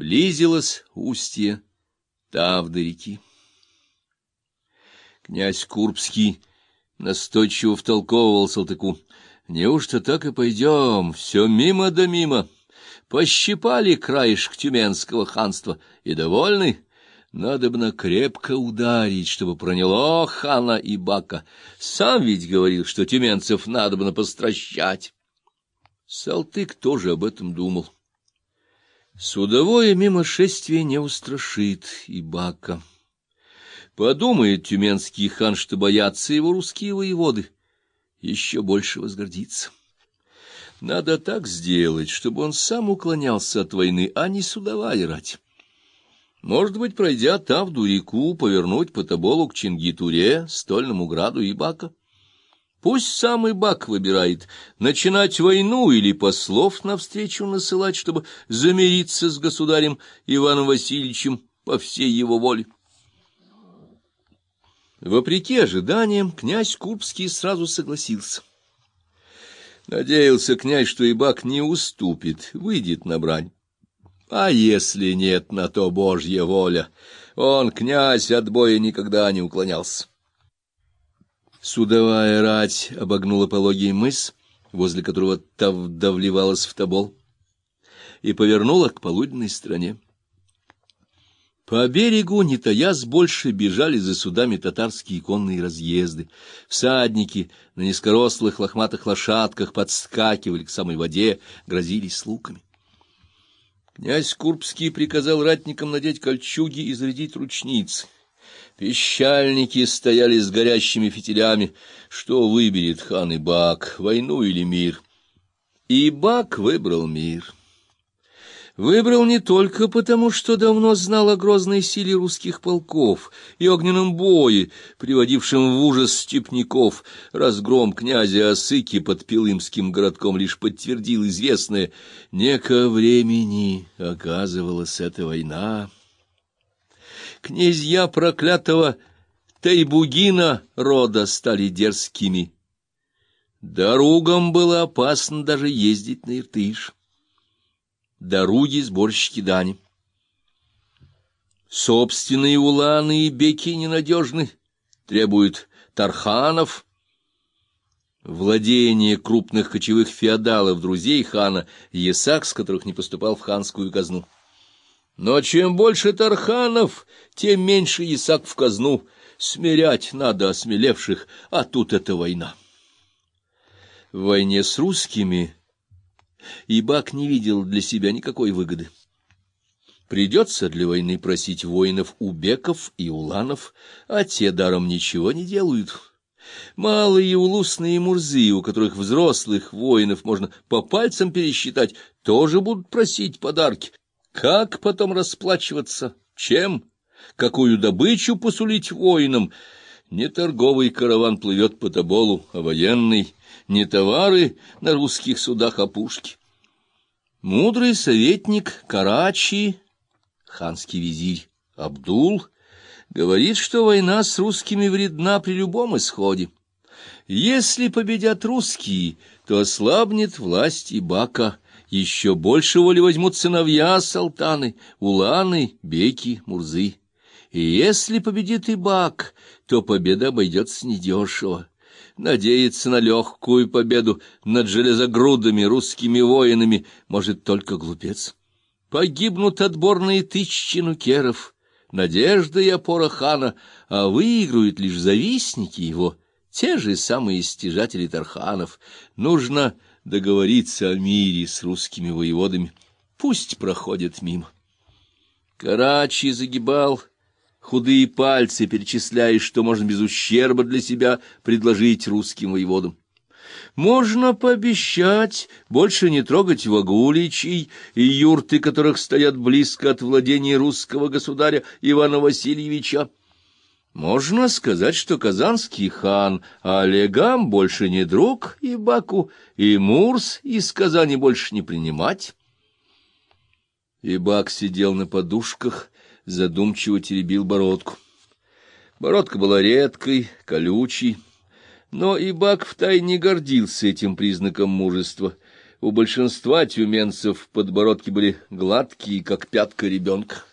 Близилось устье Тавды реки. Князь Курбский настойчиво втолковывал Салтыку. Неужто так и пойдем? Все мимо да мимо. Пощипали краешек Тюменского ханства и довольны? Надобно крепко ударить, чтобы проняло хана и бака. Сам ведь говорил, что тюменцев надобно постращать. Салтык тоже об этом думал. Судовое мимошествие не устрашит и бака. Подумает тюменский хан, что боятся его русские воеводы, еще больше возгордится. Надо так сделать, чтобы он сам уклонялся от войны, а не судовая рать. Может быть, пройдя Тавду реку, повернуть по Тоболу к Чингитуре, Стольному Граду и Бака. Пусть сам Бак выбирает, начинать войну или послов навстречу насылать, чтобы замириться с государем Иваном Васильевичем по всей его воле. Вопреки ожиданиям, князь Курбский сразу согласился. Надеялся князь, что Ибак не уступит, выйдет на брань. А если нет на то Божья воля, он, князь, от боя никогда не уклонялся. Судовая рать обогнула пологий мыс, возле которого Тавда в Тобол, и повернула к полуденной стороне. По берегу, не таясь больше, бежали за судами татарские конные разъезды. Всадники на низкорослых лохматых лошадках подскакивали к самой воде, грозились луками. Князь Курбский приказал ратникам надеть кольчуги и зарядить ручницы. Пещальники стояли с горящими фитилями. Что выберет хан и Бак, войну или мир? И Бак выбрал мир. Выбрал не только потому, что давно знал о грозной силе русских полков и огненном бое, приводившем в ужас степняков. Разгром князя Осыки под Пилымским городком лишь подтвердил известное. Неко времени оказывалась эта война. Князья проклятого Тайбугина рода стали дерзкими. Дорогам было опасно даже ездить на Иртыш дороги сборщики дани. Собственные уланы и беки ненадежны, требуют тарханов. Владение крупных кочевых феодалов, друзей хана, есак, с которых не поступал в ханскую казну. Но чем больше тарханов, тем меньше есак в казну. Смирять надо осмелевших, а тут это война. В войне с русскими и Бак не видел для себя никакой выгоды. Придется для войны просить воинов у беков и уланов, а те даром ничего не делают. Малые улусные мурзы, у которых взрослых воинов можно по пальцам пересчитать, тоже будут просить подарки. Как потом расплачиваться? Чем? Какую добычу посулить воинам? Не торговый караван плывет по Тоболу, а военный не товары на русских судах, а пушки. Мудрый советник Карачи, ханский визирь Абдул, говорит, что война с русскими вредна при любом исходе. Если победят русские, то ослабнет власть Ибака, еще больше воли возьмут сыновья Салтаны, Уланы, Беки, Мурзы. И если победит Ибак, то победа обойдется недешево. Надеяться на легкую победу над железогрудыми русскими воинами может только глупец. Погибнут отборные тысячи нукеров, надежда и опора хана, а выиграют лишь завистники его, те же самые стяжатели Тарханов. Нужно договориться о мире с русскими воеводами, пусть проходят мимо. Карачи загибал худые пальцы, перечисляя, что можно без ущерба для себя предложить русским воеводам. Можно пообещать больше не трогать вагуличей и юрты, которых стоят близко от владения русского государя Ивана Васильевича. Можно сказать, что казанский хан Олегам больше не друг и Баку, и Мурс из Казани больше не принимать. И Бак сидел на подушках, задумчиво теребил бородку. Бородка была редкой, колючей, но и Бак втайне гордился этим признаком мужества. У большинства тюменцев подбородки были гладкие, как пятка ребенка.